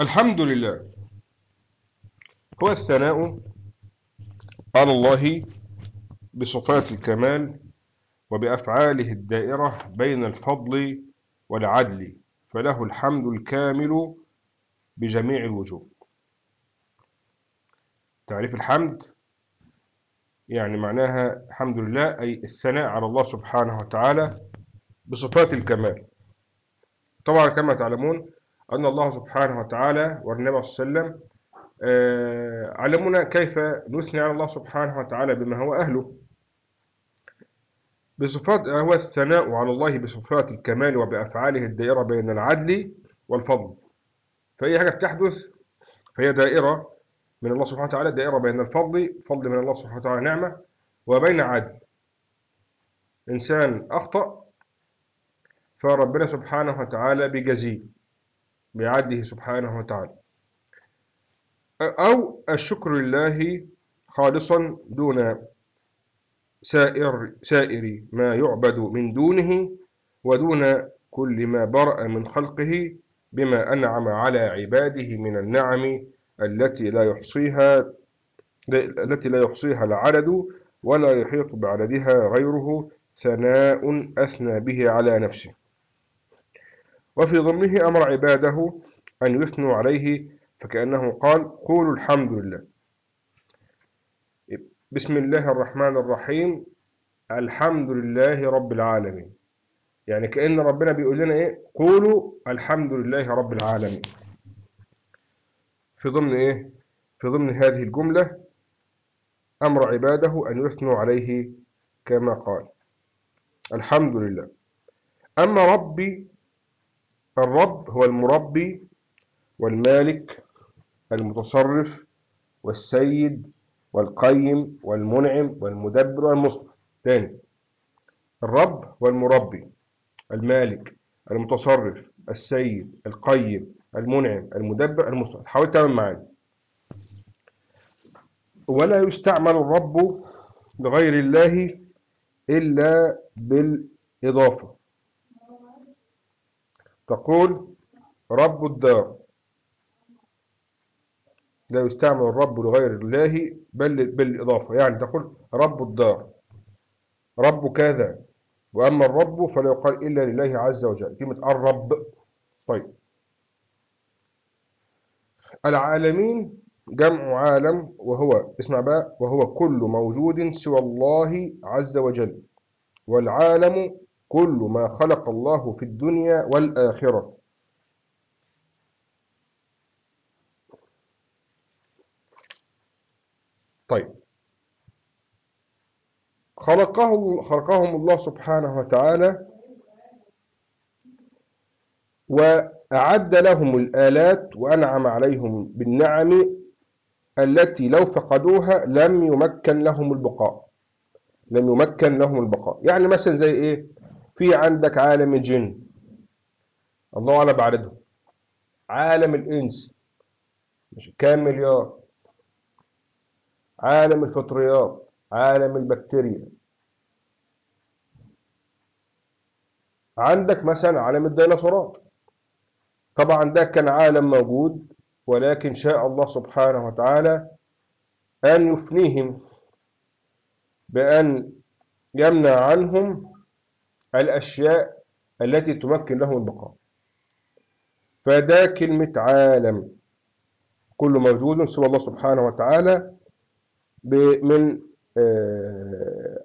الحمد لله. هو الثناء على الله بصفات الكمال وبأفعاله الدائرة بين الفضل والعدل فله الحمد الكامل بجميع الوجوه. تعريف الحمد يعني معناها الحمد لله أي الثناء على الله سبحانه وتعالى بصفات الكمال. طبعا كما تعلمون أن الله سبحانه وتعالى والنبي صلى الله عليه وسلم آه، علمنا كيف نثني على الله سبحانه وتعالى بما هو أهله. بصفات هو الثناء على الله بصفات الكمال وبأفعاله الدائرة بين العدل والفضل. فأي حاجة بتحدث فهي دائرة من الله سبحانه وتعالى دائرة بين الفضل فضل من الله سبحانه وتعالى نعمة وبين عدل. إنسان أخطأ فربنا سبحانه وتعالى بجزيه بعدله سبحانه وتعالى. أو الشكر لله خالصا دون سائر سائر ما يعبد من دونه ودون كل ما برأ من خلقه بما أنعم على عباده من النعم التي لا يحصيها التي لا يحصيها العدد ولا يحيط بعددها غيره ثناء أثنى به على نفسه. وفي ضمنه أمر عباده أن يثنوا عليه فكأنه قال قولوا الحمد لله. بسم الله الرحمن الرحيم الحمد لله رب العالمين. يعني كأن ربنا بيقول لنا إيه؟ قولوا الحمد لله رب العالمين. في ضمن إيه؟ في ضمن هذه الجملة أمر عباده أن يثنوا عليه كما قال الحمد لله. أما ربي الرب هو المربي والمالك المتصرف والسيد والقيم والمنعم والمدبر والمصلح. تاني الرب والمربي المالك المتصرف السيد القيم المنعم المدبر المصلح. حاول تعمل معايا. ولا يستعمل الرب لغير الله إلا بالإضافة. تقول رب الدار. لا يستعمل الرب لغير الله بل بالإضافة. يعني تقول رب الدار رب كذا. وأما الرب فلا يقال إلا لله عز وجل. كلمة الرب. طيب. العالمين جمع عالم وهو اسمع بقى وهو كل موجود سوى الله عز وجل. والعالم كل ما خلق الله في الدنيا والآخرة. طيب. خلقه خلقهم الله سبحانه وتعالى وأعد لهم الآلات وأنعم عليهم بالنعم التي لو فقدوها لم يمكن لهم البقاء. لم يمكن لهم البقاء. يعني مثلا زي إيه؟ في عندك عالم الجن. الله أعلم بعددهم عالم الإنس. مش كام مليار. عالم الفطريات. عالم البكتيريا. عندك مثلا عالم الديناصورات. طبعا ده كان عالم موجود ولكن شاء الله سبحانه وتعالى أن يفنيهم بأن يمنع عنهم الأشياء التي تمكن لهم البقاء. فده كلمة عالم. كل موجود سوى الله سبحانه وتعالى من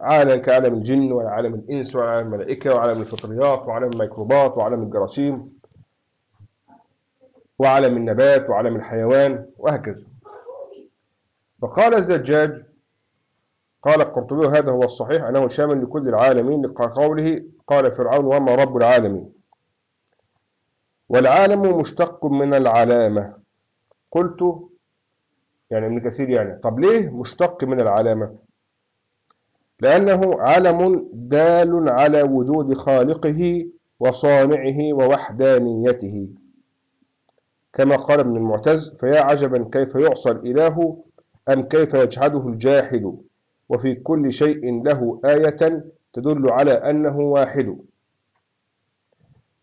عالم كعالم الجن وعالم الإنس وعالم الملائكة وعالم الفطريات وعالم الميكروبات وعالم الجراثيم وعالم النبات وعالم الحيوان وهكذا. فقال الزجاج قال القرطبي هذا هو الصحيح أنه شامل لكل العالمين لقوله قال فرعون وما رب العالمين. والعالم مشتق من العلامة. قلت يعني ابن كثير يعني. طب ليه مشتق من العلامة؟ لأنه علم دال على وجود خالقه وصانعه ووحدانيته. كما قال ابن المعتز فيا عجبا كيف يعصى الإله أم كيف يجحده الجاحد؟ وفي كل شيء له آية تدل على أنه واحد.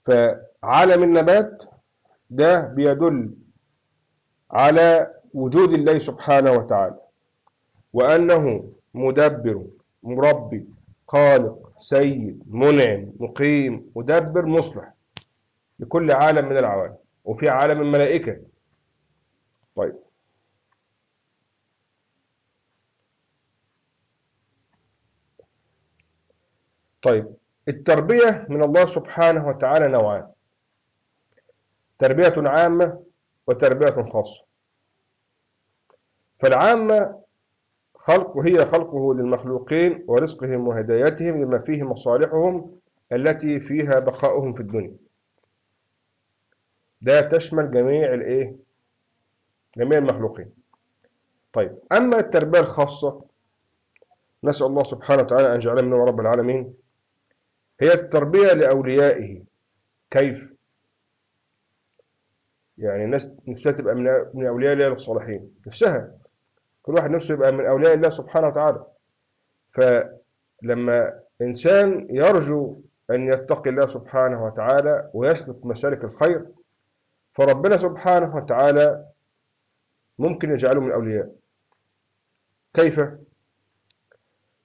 فعالم النبات ده بيدل على وجود الله سبحانه وتعالى وأنه مدبر مربي خالق سيد منعم مقيم مدبر مصلح لكل عالم من العوالم وفي عالم الملائكة. طيب. طيب التربية من الله سبحانه وتعالى نوعان. تربية عامة وتربية خاصة. فالعامة خلق هي خلقه للمخلوقين ورزقهم وهدايتهم لما فيه مصالحهم التي فيها بقاؤهم في الدنيا. ده تشمل جميع الإيه؟ جميع المخلوقين. طيب أما التربية الخاصة نسأل الله سبحانه وتعالى أن يجعلنا منهم رب العالمين. هي التربية لأوليائه. كيف؟ يعني الناس نفسها تبقى من أولياء الله الصالحين. نفسها. كل واحد نفسه يبقى من أولياء الله سبحانه وتعالى. فلما إنسان يرجو أن يتقي الله سبحانه وتعالى ويسلك مسالك الخير فربنا سبحانه وتعالى ممكن يجعله من أولياء. كيف؟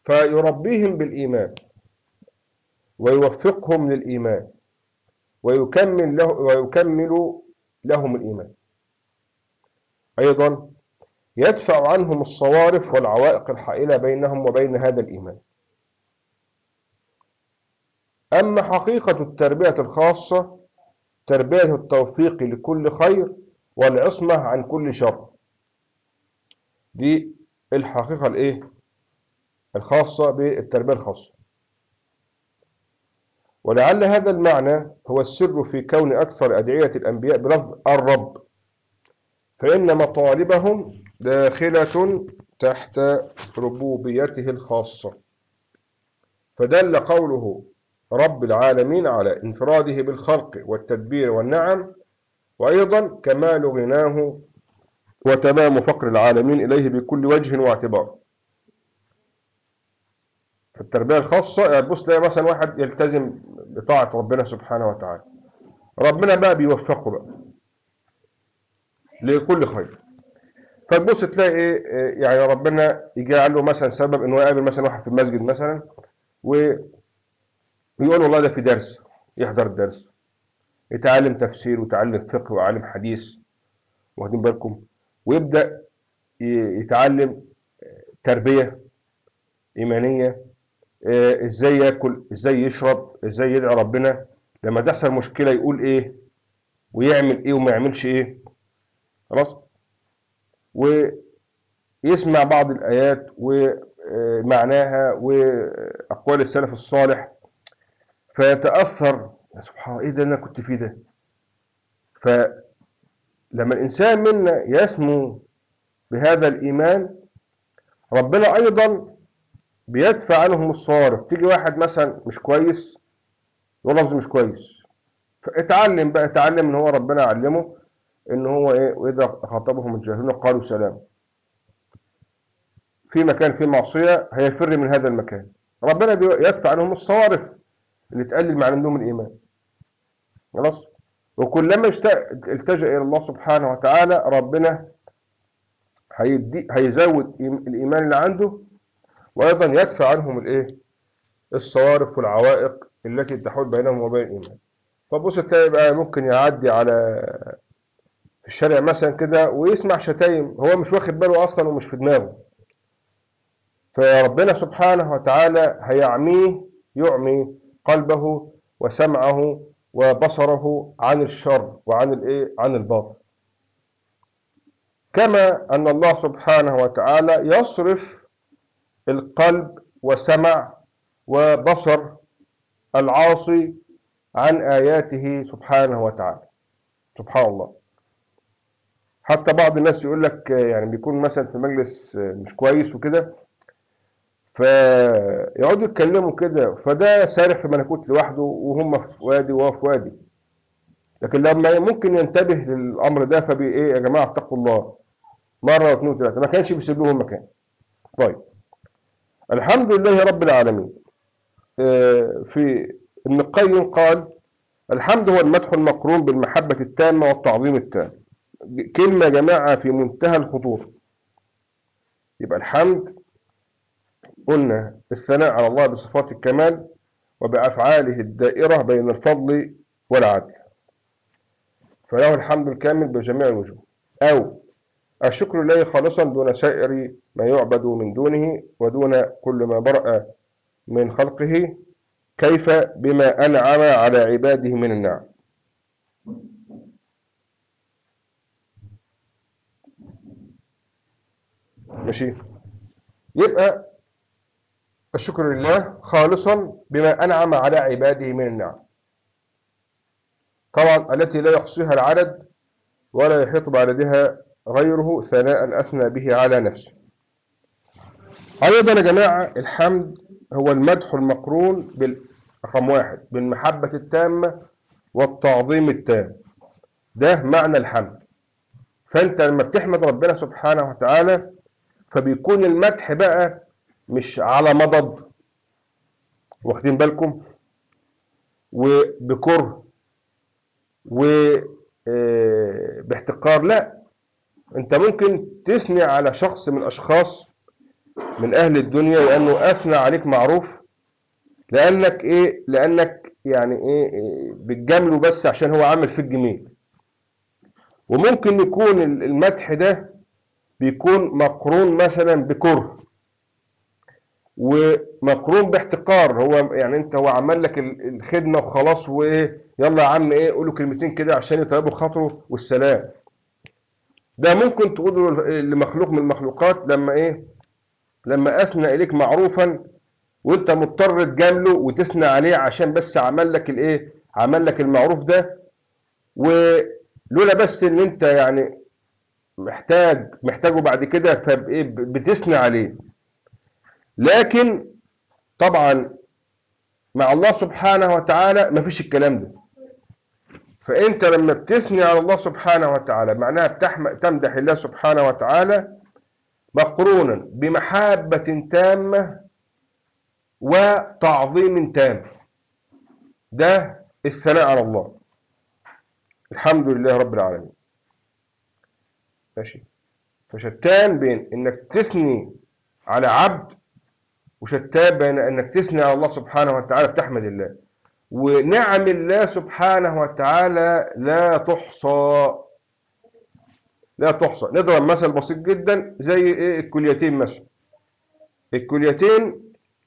فيربيهم بالإيمان. ويوفقهم للإيمان. ويكمل له ويكمل لهم الإيمان. أيضا يدفع عنهم الصوارف والعوائق الحائلة بينهم وبين هذا الإيمان. أما حقيقة التربية الخاصة تربية التوفيق لكل خير والعصمة عن كل شر. دي الحقيقة الإيه؟ الخاصة بالتربية الخاصة. ولعل هذا المعنى هو السر في كون أكثر أدعية الأنبياء بلفظ الرب. فإن مطالبهم داخلة تحت ربوبيته الخاصة. فدل قوله رب العالمين على انفراده بالخلق والتدبير والنعم وأيضا كمال غناه وتمام فقر العالمين إليه بكل وجه واعتبار. في التربية الخاصة يعني تبص تلاقي مثلا واحد يلتزم بطاعة ربنا سبحانه وتعالى. ربنا بقى بيوفقه بقى لكل خير. فتبص تلاقي إيه يعني ربنا يجعل له مثلا سبب انه يقابل مثلا واحد في المسجد مثلا ويقول والله ده في درس يحضر الدرس يتعلم تفسير ويتعلم فقه ويعلم حديث واخدين بالكم؟ ويبدأ يتعلم تربية إيمانية إزاي ياكل إزاي يشرب إزاي يدعي ربنا. لما تحصل مشكلة يقول إيه ويعمل إيه وما يعملش إيه. خلاص؟ ويسمع بعض الآيات ومعناها وأقوال السلف الصالح. فيتأثر سبحان الله إيه ده أنا كنت فيه ده؟ فلما الإنسان منا يسمو بهذا الإيمان ربنا أيضا بيدفع عنهم الصوارف تيجي واحد مثلا مش كويس يقول لفظ مش كويس. فاتعلم بقى اتعلم إن هو ربنا علمه إن هو إيه وإذا خاطبهم الجاهلون قالوا سلام. في مكان فيه معصية هيفر من هذا المكان. ربنا يدفع عنهم الصوارف اللي تقلل من عندهم الإيمان. خلاص؟ وكلما التجأ إلى الله سبحانه وتعالى ربنا هيدي هيزود الإيمان اللي عنده وأيضا يدفع عنهم الإيه؟ الصوارف والعوائق التي تحول بينهم وبين الإيمان. فبص تلاقي بقى ممكن يعدي على الشارع مثلا كده ويسمع شتايم هو مش واخد باله أصلا ومش في دماغه. فربنا سبحانه وتعالى هيعميه يعمي قلبه وسمعه وبصره عن الشر وعن الإيه؟ عن الباطل. كما أن الله سبحانه وتعالى يصرف القلب وسمع وبصر العاصي عن آياته سبحانه وتعالى. سبحان الله. حتى بعض الناس يقول لك يعني بيكون مثلا في مجلس مش كويس وكده فيقعدوا يتكلموا كده فده سارح في ملكوت لوحده وهم في وادي وهو في وادي. لكن لما ممكن ينتبه للأمر ده فبي إيه يا جماعة اتقوا الله مرة واثنين وثلاثة. ما كانش بيسيب لهم المكان طيب. الحمد لله رب العالمين. في ابن القيم قال الحمد هو المدح المقرون بالمحبة التامة والتعظيم التام. كلمة جماعة في منتهى الخطورة. يبقى الحمد قلنا الثناء على الله بصفات الكمال وبأفعاله الدائرة بين الفضل والعدل. فله الحمد الكامل بجميع الوجوه. أو الشكر لله خالصا دون سائر ما يعبد من دونه ودون كل ما برأ من خلقه كيف بما أنعم على عباده من النعم. ماشي. يبقى الشكر لله خالصا بما أنعم على عباده من النعم. طبعا التي لا يحصيها العدد ولا يحيط بعددها غيره ثناء أثنى به على نفسه. أيضا يا جماعة الحمد هو المدح المقرون رقم واحد بالمحبة التامة والتعظيم التام. ده معنى الحمد. فأنت لما بتحمد ربنا سبحانه وتعالى فبيكون المدح بقى مش على مضض. واخدين بالكم؟ وبكره وباحتقار لا. أنت ممكن تثني على شخص من أشخاص من أهل الدنيا لأنه أثنى عليك معروف لأنك إيه؟ لأنك يعني إيه, إيه بتجامله بس عشان هو عامل فيك جميل. وممكن يكون المدح ده بيكون مقرون مثلا بكره ومقرون باحتقار. هو يعني أنت هو عمل لك الخدمة وخلاص وإيه؟ يلا يا عم إيه؟ قولوا كلمتين كده عشان يطيبوا خاطره والسلام. ده ممكن تقوله لمخلوق من المخلوقات لما إيه؟ لما أثنى إليك معروفا وأنت مضطر تجامله وتثنى عليه عشان بس عمل لك الإيه؟ عمل لك المعروف ده. ولولا بس إن أنت يعني محتاج محتاجه بعد كده فايه بتثنى عليه. لكن طبعا مع الله سبحانه وتعالى ما فيش الكلام ده. فأنت لما بتثني على الله سبحانه وتعالى معناها تمدح الله سبحانه وتعالى مقرونا بمحبة تامة وتعظيم تام. ده الثناء على الله. الحمد لله رب العالمين. ماشي. فشتان بين إنك تثني على عبد وشتان بين إنك تثني على الله سبحانه وتعالى بتحمد الله. ونعم الله سبحانه وتعالى لا تحصى. لا تحصى. نضرب مثل بسيط جدا زي إيه؟ الكليتين مثلا. الكليتين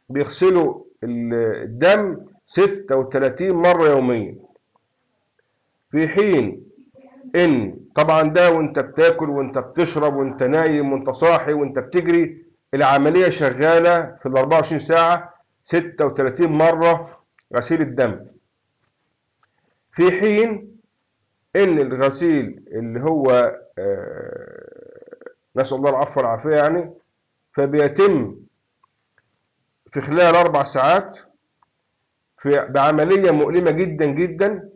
بيغسلوا الدم 36 مرة يوميا. في حين إن طبعا ده وإنت بتاكل وإنت بتشرب وإنت نايم وإنت صاحي وإنت بتجري العملية شغالة في ال 24 ساعة 36 مرة غسيل الدم. في حين إن الغسيل اللي هو نسأل الله العفو والعافية يعني فبيتم في خلال أربع ساعات في بعملية مؤلمة جدا جدا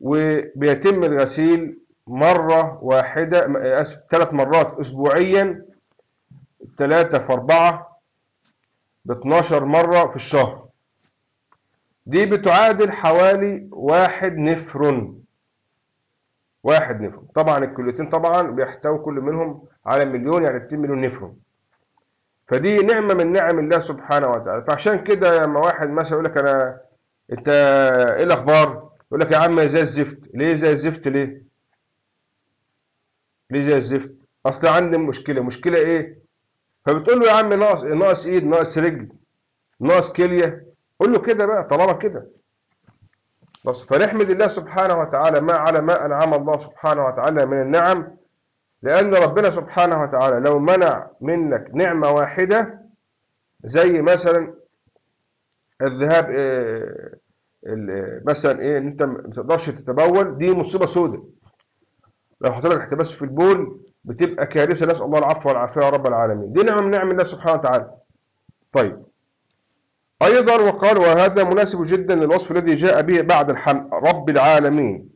وبيتم الغسيل مرة واحدة ثلاث مرات أسبوعيا ثلاثة في أربعة ب 12 مرة في الشهر. دي بتعادل حوالي واحد نفرون واحد نفرون طبعا الكليتين طبعا بيحتوي كل منهم على مليون يعني 2 مليون نفرون فدي نعمة من نعم الله سبحانه وتعالى فعشان كده لما واحد مثلا يقول لك أنا أنت إيه الأخبار؟ يقول لك يا عم زي الزفت ليه زي الزفت ليه؟ ليه زي الزفت؟ أصل عندي مشكلة مشكلة إيه؟ فبتقول له يا عم ناقص ناقص إيد ناقص رجل ناقص كلية قول له كده بقى طالما كده. بس فنحمد الله سبحانه وتعالى ما على ما أنعم الله سبحانه وتعالى من النعم لأن ربنا سبحانه وتعالى لو منع منك نعمة واحدة زي مثلا الذهاب إيه مثلا إيه إن أنت ما تقدرش تتبول دي مصيبة سوداء لو حصل لك احتباس في البول بتبقى كارثة. نسأل الله العفو والعافية يا رب العالمين. دي نعمه من نعم الله سبحانه وتعالى. طيب. أيضا وقال وهذا مناسب جدا للوصف الذي جاء به بعد الحمد رب العالمين.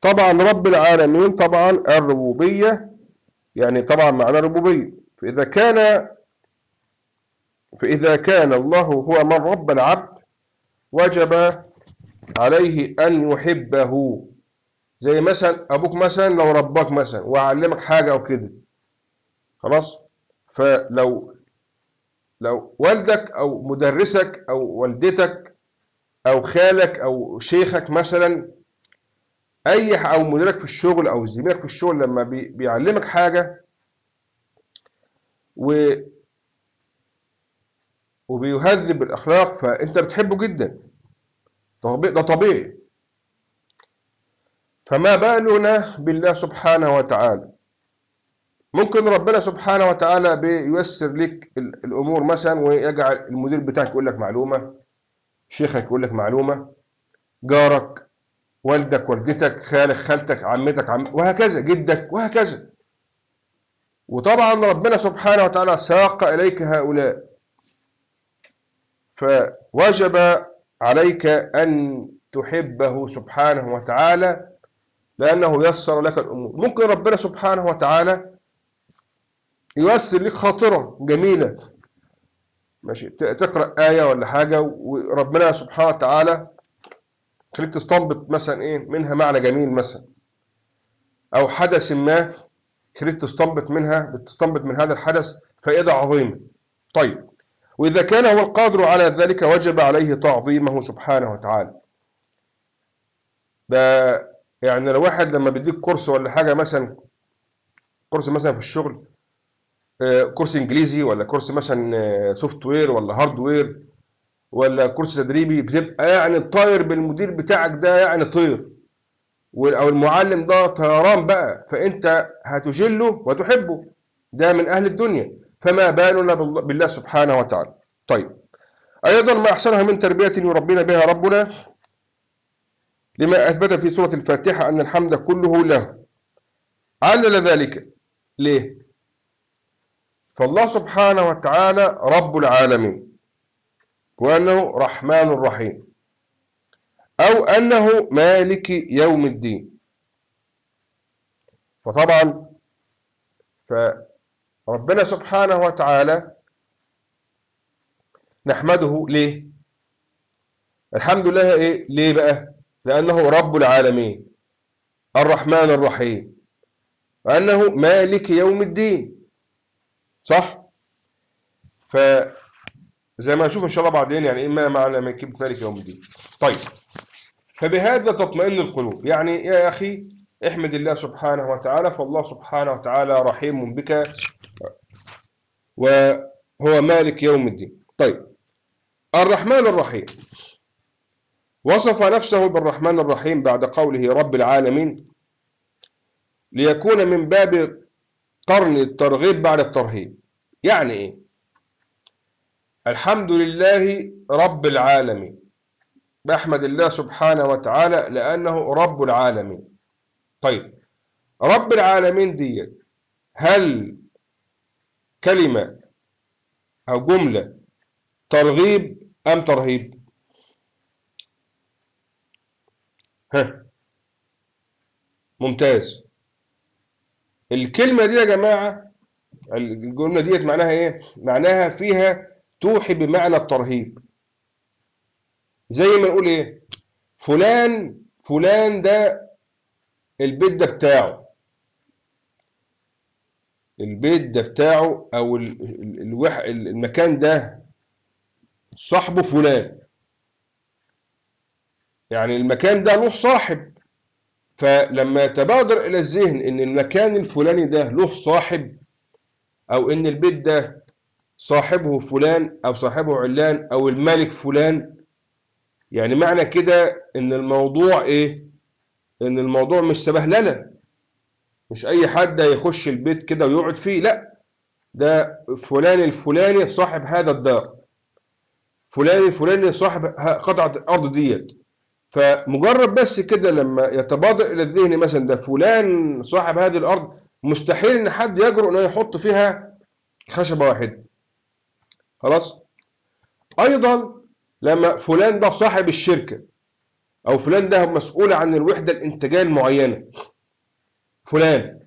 طبعا رب العالمين طبعا الربوبية يعني طبعا معنى الربوبية. فإذا كان فإذا كان الله هو من رب العبد وجب عليه أن يحبه. زي مثلا أبوك مثلا لو رباك مثلا وعلمك حاجة أو كده. خلاص؟ فلو لو والدك أو مدرسك أو والدتك أو خالك أو شيخك مثلا أي أو مديرك في الشغل أو زميلك في الشغل لما بي بيعلمك حاجة و وبيهذب الأخلاق فأنت بتحبه جدا. ده طبيعي. فما بالنا بالله سبحانه وتعالى؟ ممكن ربنا سبحانه وتعالى بييسر لك الأمور مثلا ويجعل المدير بتاعك يقول لك معلومة شيخك يقول لك معلومة جارك والدك والدتك خالك خالتك عمتك عم وهكذا جدك وهكذا. وطبعا ربنا سبحانه وتعالى ساق إليك هؤلاء. فوجب عليك أن تحبه سبحانه وتعالى لأنه يسر لك الأمور. ممكن ربنا سبحانه وتعالى ييسر لك خاطرة جميلة. ماشي. تقرأ آية ولا حاجة وربنا سبحانه وتعالى خليك تستنبط مثلا إيه منها معنى جميل مثلا. أو حدث ما خليك تستنبط منها بتستنبط من هذا الحدث فائدة عظيمة. طيب. وإذا كان هو القادر على ذلك وجب عليه تعظيمه سبحانه وتعالى. ده يعني لو واحد لما بيديك course ولا حاجة مثلا course مثلا في الشغل course انجليزي ولا course مثلا software ولا hardware ولا course تدريبي بتبقى يعني طاير بالمدير بتاعك ده يعني طير. أو المعلم ده طيران بقى فأنت هتجله وتحبه. ده من أهل الدنيا. فما بالنا بالله سبحانه وتعالى. طيب. أيضا ما أحسنها من تربية يربينا بها ربنا لما أثبت في سورة الفاتحة أن الحمد كله له. علل ذلك. ليه؟ فالله سبحانه وتعالى رب العالمين وأنه رحمن رحيم أو أنه مالك يوم الدين. فطبعا فربنا سبحانه وتعالى نحمده ليه؟ الحمد لله إيه؟ ليه بقى؟ لأنه رب العالمين الرحمن الرحيم وأنه مالك يوم الدين. صح؟ ف زي ما نشوف إن شاء الله بعدين يعني إما معنى من كلمه مالك يوم الدين. طيب. فبهذا تطمئن القلوب. يعني يا أخي احمد الله سبحانه وتعالى فالله سبحانه وتعالى رحيم بك وهو مالك يوم الدين. طيب. الرحمن الرحيم. وصف نفسه بالرحمن الرحيم بعد قوله رب العالمين ليكون من باب قرن الترغيب بعد الترهيب. يعني إيه؟ الحمد لله رب العالمين. بحمد الله سبحانه وتعالى لأنه رب العالمين. طيب رب العالمين دي هل كلمة أو جملة ترغيب أم ترهيب؟ ها ممتاز. الكلمة دي يا جماعة الجملة ديت معناها إيه؟ معناها فيها توحي بمعنى الترهيب. زي ما نقول إيه؟ فلان فلان ده البيت ده بتاعه. البيت ده بتاعه أو الوح المكان ده صاحبه فلان. يعني المكان ده له صاحب. فلما يتبادر إلى الذهن إن المكان الفلاني ده له صاحب أو إن البيت ده صاحبه فلان أو صاحبه علان أو الملك فلان. يعني معنى كده إن الموضوع إيه؟ إن الموضوع مش سبهللة مش أي حد هيخش البيت كده ويقعد فيه لأ. ده فلان الفلاني صاحب هذا الدار. فلان الفلاني صاحب قطعة الأرض ديت. فمجرد بس كده لما يتبادر إلى الذهن مثلا ده فلان صاحب هذه الأرض مستحيل إن حد يجرؤ إنه يحط فيها خشبة واحدة. خلاص؟ أيضا لما فلان ده صاحب الشركة أو فلان ده مسؤول عن الوحدة الانتاجيه المعينه فلان.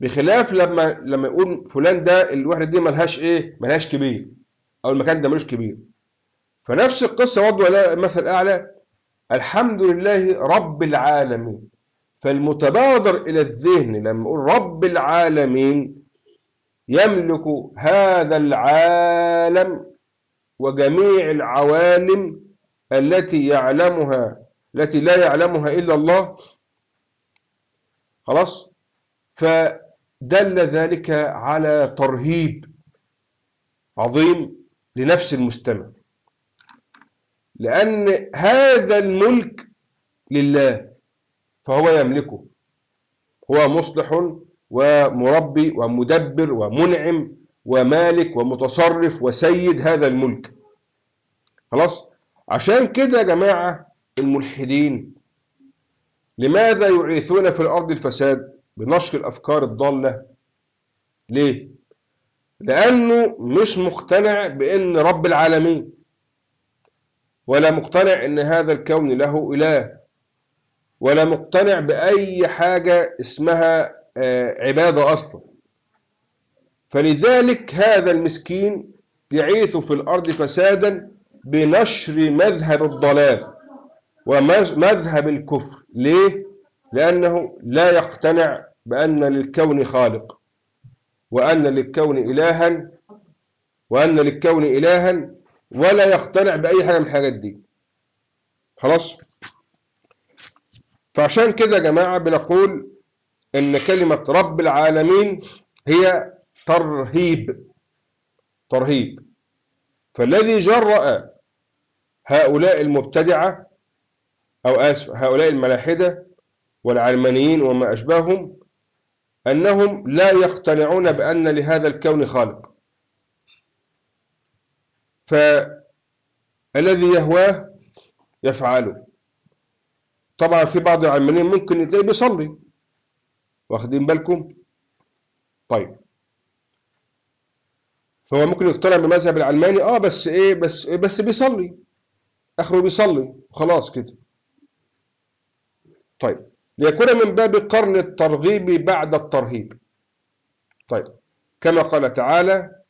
بخلاف لما لما يقول فلان ده الوحدة دي ملهاش إيه؟ ملهاش كبير أو المكان ده ملوش كبير. فنفس القصة برضه مثل أعلى الحمد لله رب العالمين. فالمتبادر إلى الذهن لما نقول رب العالمين يملك هذا العالم وجميع العوالم التي يعلمها التي لا يعلمها إلا الله. خلاص؟ فدل ذلك على ترهيب عظيم لنفس المستمع. لأن هذا الملك لله. فهو يملكه. هو مصلح ومربي ومدبر ومنعم ومالك ومتصرف وسيد هذا الملك. خلاص؟ عشان كده يا جماعة الملحدين لماذا يعيثون في الأرض الفساد بنشر الأفكار الضالة؟ ليه؟ لأنه مش مقتنع بأن رب العالمين ولا مقتنع أن هذا الكون له إله. ولا مقتنع بأي حاجة اسمها عبادة أصلا. فلذلك هذا المسكين يعيث في الأرض فسادا بنشر مذهب الضلال ومذهب الكفر. ليه؟ لأنه لا يقتنع بأن للكون خالق وأن للكون إلها وأن للكون إلها ولا يقتنع بأي حاجة من الحاجات دي. خلاص؟ فعشان كده يا جماعة بنقول إن كلمة رب العالمين هي ترهيب ترهيب. فالذي جرأ هؤلاء المبتدعة أو آسف هؤلاء الملاحدة والعلمانيين وما أشبههم أنهم لا يقتنعون بأن لهذا الكون خالق. فالذي يهواه يفعله. طبعا في بعض العلمانيين ممكن تلاقيه بيصلي. واخدين بالكم؟ طيب. فهو ممكن يقتنع بالمذهب العلماني آه بس إيه بس إيه بس بيصلي. آخره بيصلي. خلاص كده. طيب. ليكون من باب قرن الترغيب بعد الترهيب. طيب. كما قال تعالى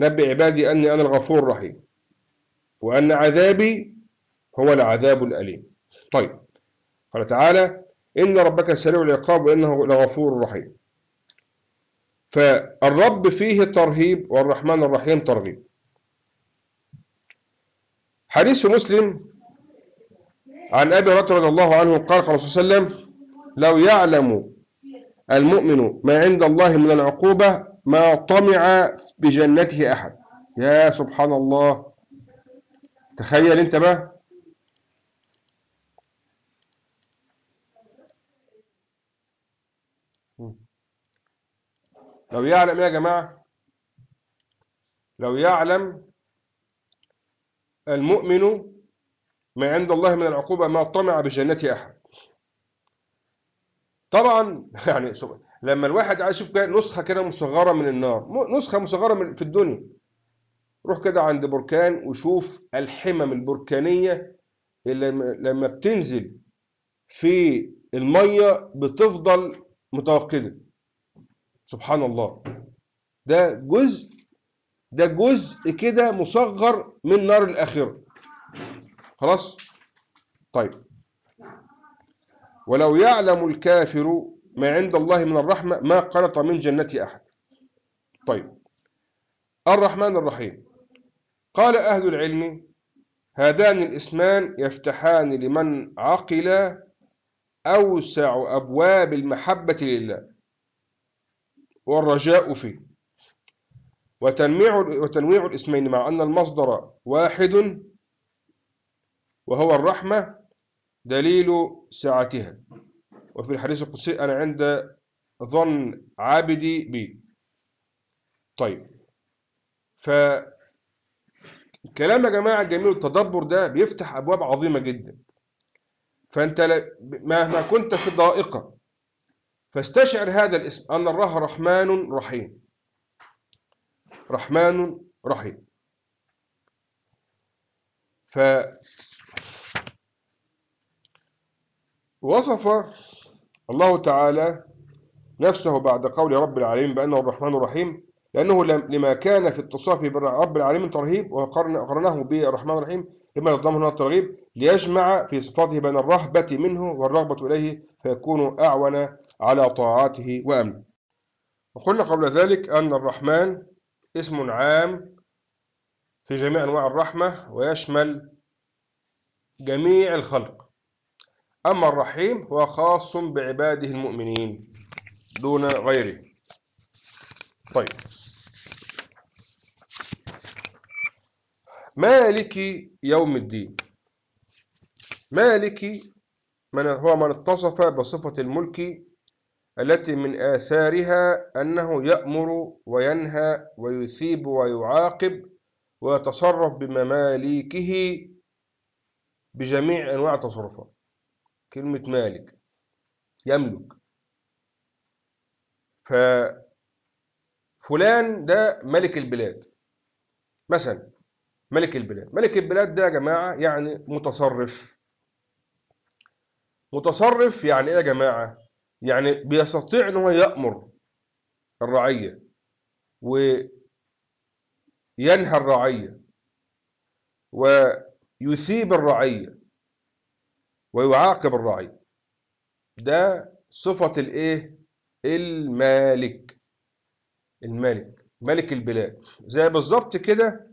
نبئ عبادي أني أنا الغفور الرحيم وأن عذابي هو العذاب الأليم. طيب. قال تعالى إن ربك سريع العقاب وإنه لغفور رحيم. فالرب فيه ترهيب والرحمن الرحيم ترغيب. حديث مسلم عن أبي هريرة رضي الله عنه قال قال صلى الله عليه وسلم لو يعلم المؤمن ما عند الله من العقوبة ما طمع بجنته أحد. يا سبحان الله. تخيل أنت بقى لو يعلم يا جماعة لو يعلم المؤمن ما عند الله من العقوبة ما طمع بجنة أحد. طبعا يعني لما الواحد عايز يشوف نسخة كده مصغرة من النار نسخة مصغرة من في الدنيا. روح كده عند بركان وشوف الحمم البركانية اللي لما بتنزل في المية بتفضل متوقدة سبحان الله. ده جزء ده جزء كده مصغر من نار الآخرة. خلاص؟ طيب. ولو يعلم الكافر ما عند الله من الرحمة ما قنط من جنة أحد. طيب. الرحمن الرحيم. قال أهل العلم هذان الاسمان يفتحان لمن عقل أوسع أبواب المحبة لله. والرجاء فيه. وتنويع وتنويع الاسمين مع أن المصدر واحد وهو الرحمة دليل سعتها. وفي الحديث القدسي أنا عند ظن عابدي بي. طيب. ف كلام يا جماعة جميل التدبر ده بيفتح أبواب عظيمة جدا. فأنت مهما كنت في ضائقة فاستشعر هذا الاسم. أن الله رحمن رحيم. رحمن رحيم. ف وصف الله تعالى نفسه بعد قول رب العالمين بأنه الرحمن الرحيم لأنه لما كان في اتصافه برب العالمين ترهيب وقرنه بالرحمن الرحيم لما يتضمن هنا الترغيب ليجمع في صفاته بين الرهبة منه والرغبة إليه فيكون أعون على طاعاته وأمنه. وقلنا قبل ذلك أن الرحمن اسم عام في جميع أنواع الرحمة ويشمل جميع الخلق. أما الرحيم هو خاص بعباده المؤمنين دون غيره. طيب. مالك يوم الدين. مالك من هو من اتصف بصفة الملك التي من آثارها أنه يأمر وينهى ويثيب ويعاقب ويتصرف بمماليكه بجميع أنواع التصرفات كلمة مالك يملك. ففلان ده ملك البلاد. مثلا ملك البلاد. ملك البلاد ده يا جماعة يعني متصرف. متصرف يعني إيه يا جماعة؟ يعني بيستطيع إن هو يأمر الرعية وينهى الرعية ويثيب الرعية ويعاقب الرعية. ده صفة الإيه؟ المالك. الملك ملك البلاد. زي بالظبط كده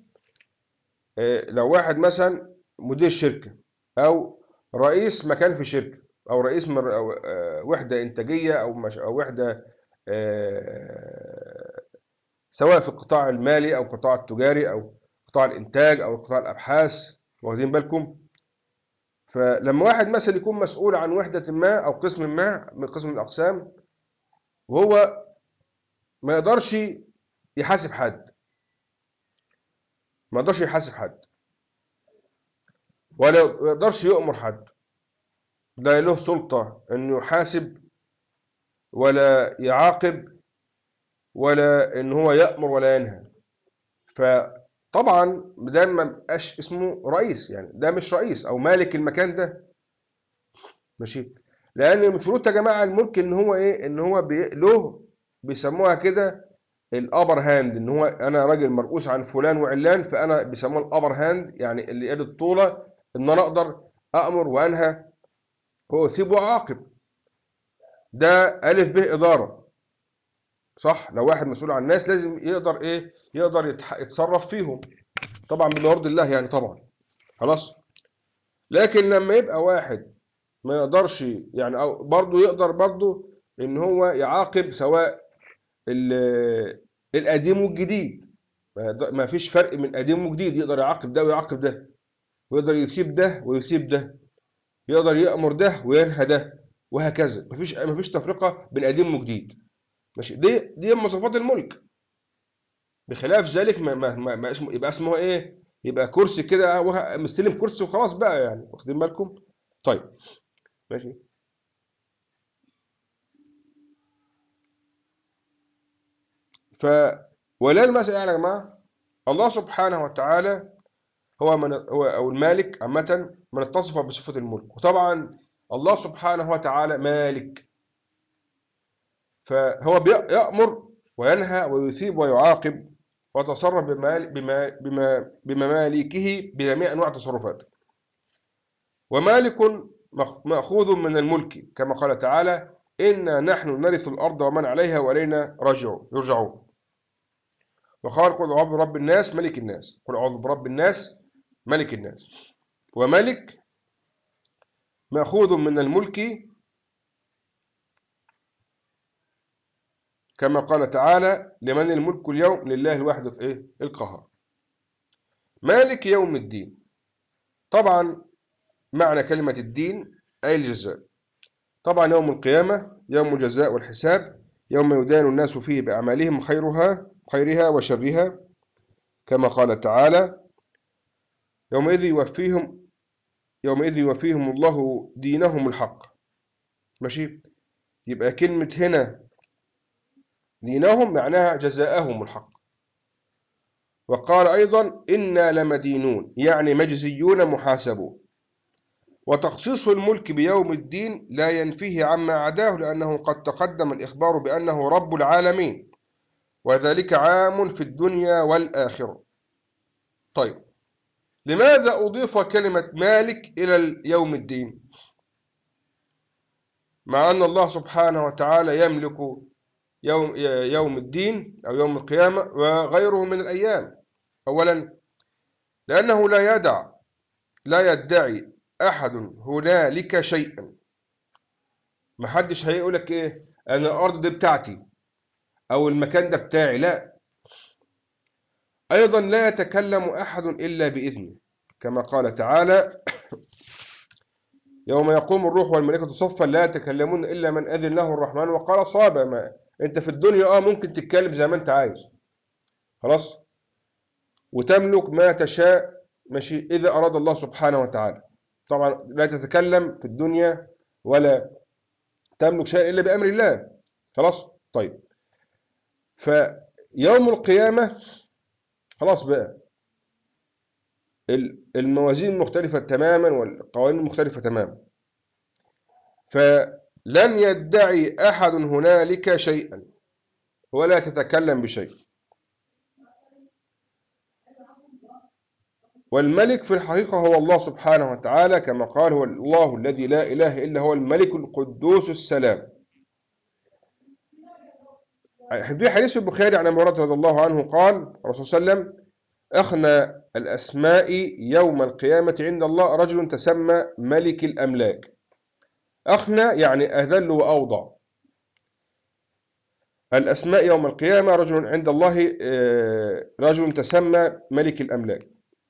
لو واحد مثلا مدير شركة أو رئيس مكان في شركة أو رئيس مر أو آه، وحدة إنتاجية أو مش أو وحدة آه، سواء في القطاع المالي أو القطاع التجاري أو قطاع الإنتاج أو قطاع الأبحاث واخدين بالكم؟ فلما واحد مثلا يكون مسؤول عن وحدة ما أو قسم ما من قسم الأقسام وهو ما يقدرش يحاسب حد. ما يقدرش يحاسب حد. ولا يقدرش يؤمر حد. لا له سلطة انه يحاسب ولا يعاقب ولا إن هو يأمر ولا ينهى. فطبعا ده ما بقاش اسمه رئيس يعني ده مش رئيس أو مالك المكان ده. ماشي؟ لأن من شروط يا جماعة الملك إن هو إيه؟ إن هو له بيسموها كده ال upper hand إن هو أنا راجل مرؤوس عن فلان وعلان فأنا بيسموها ال upper hand يعني اللي يد الطولة إن أنا أقدر أمر وأنهى. واثيب وأعاقب. ده ألف ب إدارة. صح؟ لو واحد مسؤول عن الناس لازم يقدر إيه؟ يقدر يتصرف فيهم. طبعا بما يرضي الله يعني طبعا. خلاص؟ لكن لما يبقى واحد ما يقدرش يعني أو برضه يقدر برضه إن هو يعاقب سواء القديم والجديد. ما فيش فرق من قديم وجديد يقدر يعاقب ده ويعاقب ده ويقدر يثيب ده ويثيب ده يقدر يأمر ده وينهى ده وهكذا. مفيش مفيش تفرقة بين قديم وجديد ماشي؟ دي دي مواصفات الملك. بخلاف ذلك ما ما ما ما اسمه يبقى اسمه إيه؟ يبقى كرسي كده مستلم كرسي وخلاص بقى يعني. واخدين بالكم؟ طيب. ماشي؟ ولا المسألة يا جماعة الله سبحانه وتعالى هو من هو أو المالك عامة من اتصف بصفة الملك. وطبعا الله سبحانه وتعالى مالك. فهو يأمر وينهى ويثيب ويعاقب ويتصرف بمال بما بما بمماليكه بجميع أنواع التصرفات. ومالك مأخوذ من الملك كما قال تعالى إنا نحن نرث الأرض ومن عليها وإلينا راجعون. يرجعون وقال قل أعوذ برب الناس ملك الناس. قل أعوذ برب الناس ملك الناس. وملك مأخوذ من الملك كما قال تعالى لمن الملك اليوم؟ لله الواحد الايه القهار. مالك يوم الدين. طبعا معنى كلمة الدين أي الجزاء. طبعا يوم القيامة يوم الجزاء والحساب يوم يدان الناس فيه بأعمالهم خيرها خيرها وشرها كما قال تعالى يومئذ يوفيهم يومئذ يوفيهم الله دينهم الحق. ماشي؟ يبقى كلمة هنا دينهم معناها جزاءهم الحق. وقال أيضا إنا لمدينون يعني مجزيون محاسبون. وتخصيص الملك بيوم الدين لا ينفيه عما عداه لأنه قد تقدم الإخبار بأنه رب العالمين. وذلك عام في الدنيا والآخرة. طيب لماذا أضيف كلمة مالك إلى يوم الدين؟ مع أن الله سبحانه وتعالى يملك يوم يوم الدين أو يوم القيامة وغيره من الأيام. أولا لأنه لا يدع لا يدعي أحد هنالك شيئا. ما حدش هيقول لك إيه؟ أنا الأرض دي بتاعتي. أو المكان ده بتاعي لا. أيضا لا يتكلم أحد إلا بإذنه. كما قال تعالى يوم يقوم الروح والملائكة صفا لا يتكلمون إلا من أذن له الرحمن وقال صابا ما أنت في الدنيا آه ممكن تتكلم زي ما أنت عايز. خلاص؟ وتملك ما تشاء ماشي إذا أراد الله سبحانه وتعالى. طبعا لا تتكلم في الدنيا ولا تملك شيء إلا بأمر الله. خلاص؟ طيب. فيوم القيامة خلاص بقى. الموازين مختلفة تماما والقوانين مختلفة تماما. فلن يدعي أحد هنالك شيئا ولا تتكلم بشيء. والملك في الحقيقة هو الله سبحانه وتعالى كما قال هو الله الذي لا إله إلا هو الملك القدوس السلام. في حديث البخاري عن هريره رضي الله عنه قال الرسول صلى الله عليه وسلم أخنى الأسماء يوم القيامة عند الله رجل تسمى ملك الأملاك. أخنى يعني أذل وأوضع الأسماء يوم القيامة رجل عند الله آه، رجل تسمى ملك الأملاك.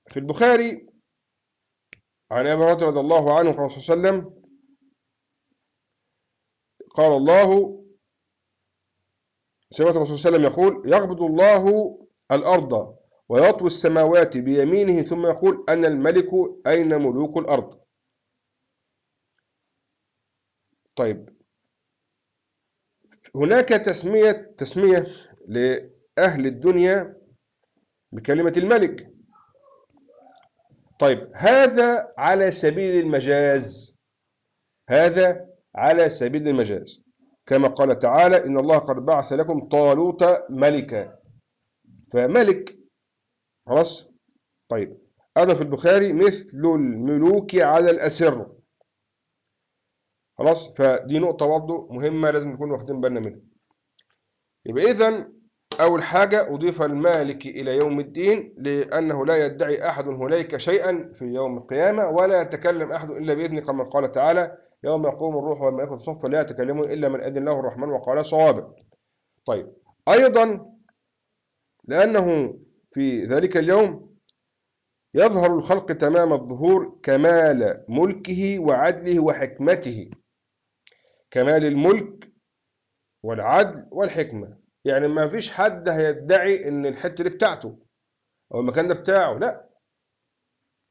في البخاري عن أبي هريرة رضي الله عنه قال صلى الله عليه وسلم قال الله سمعت الرسول صلى الله عليه وسلم يقول يقبض الله الأرض ويطوي السماوات بيمينه ثم يقول أنا الملك أين ملوك الأرض؟ طيب. هناك تسمية تسمية لأهل الدنيا بكلمة الملك. طيب هذا على سبيل المجاز. هذا على سبيل المجاز. كما قال تعالى إن الله قد بعث لكم طالوت ملكا. فملك خلاص؟ طيب هذا في البخاري مثل الملوك على الأسر. خلاص؟ فدي نقطة برضه مهمة لازم نكون واخدين بالنا منها. يبقى إذا أول حاجة أضيف المالك إلى يوم الدين لأنه لا يدعي أحد هنالك شيئا في يوم القيامة ولا يتكلم أحد إلا بإذن كما قال تعالى يوم يقوم الروح والملائكة صفا لا يتكلمون إلا من أذن له الرحمن وقال صوابا. طيب. أيضا لأنه في ذلك اليوم يظهر الخلق تمام الظهور كمال ملكه وعدله وحكمته. كمال الملك والعدل والحكمة. يعني ما فيش حد هيدعي إن الحتة دي بتاعته أو المكان ده بتاعه لا.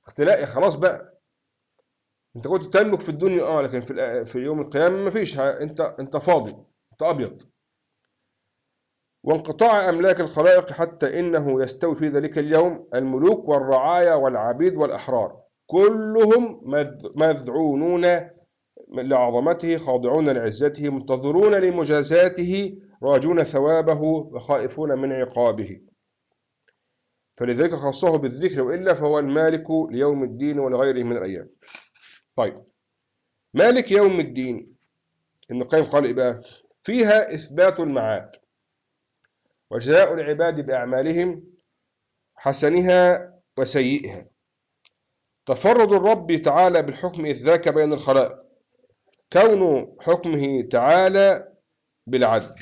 اختلاقي خلاص بقى. انت كنت تملك في الدنيا آه لكن في في يوم القيامة ما فيش. انت انت فاضي انت أبيض. وانقطاع أملاك الخلائق حتى إنه يستوي في ذلك اليوم الملوك والرعايا والعبيد والأحرار. كلهم مذعونون لعظمته خاضعون لعزته منتظرون لمجازاته راجون ثوابه وخائفون من عقابه. فلذلك خصه بالذكر وإلا فهو المالك ليوم الدين ولغيره من الأيام. طيب. مالك يوم الدين؟ ابن القيم قال إيه بقى؟ فيها إثبات المعاد. وجزاء العباد بأعمالهم حسنها وسيئها. تفرد الرب تعالى بالحكم إذ ذاك بين الخلائق. كون حكمه تعالى بالعدل.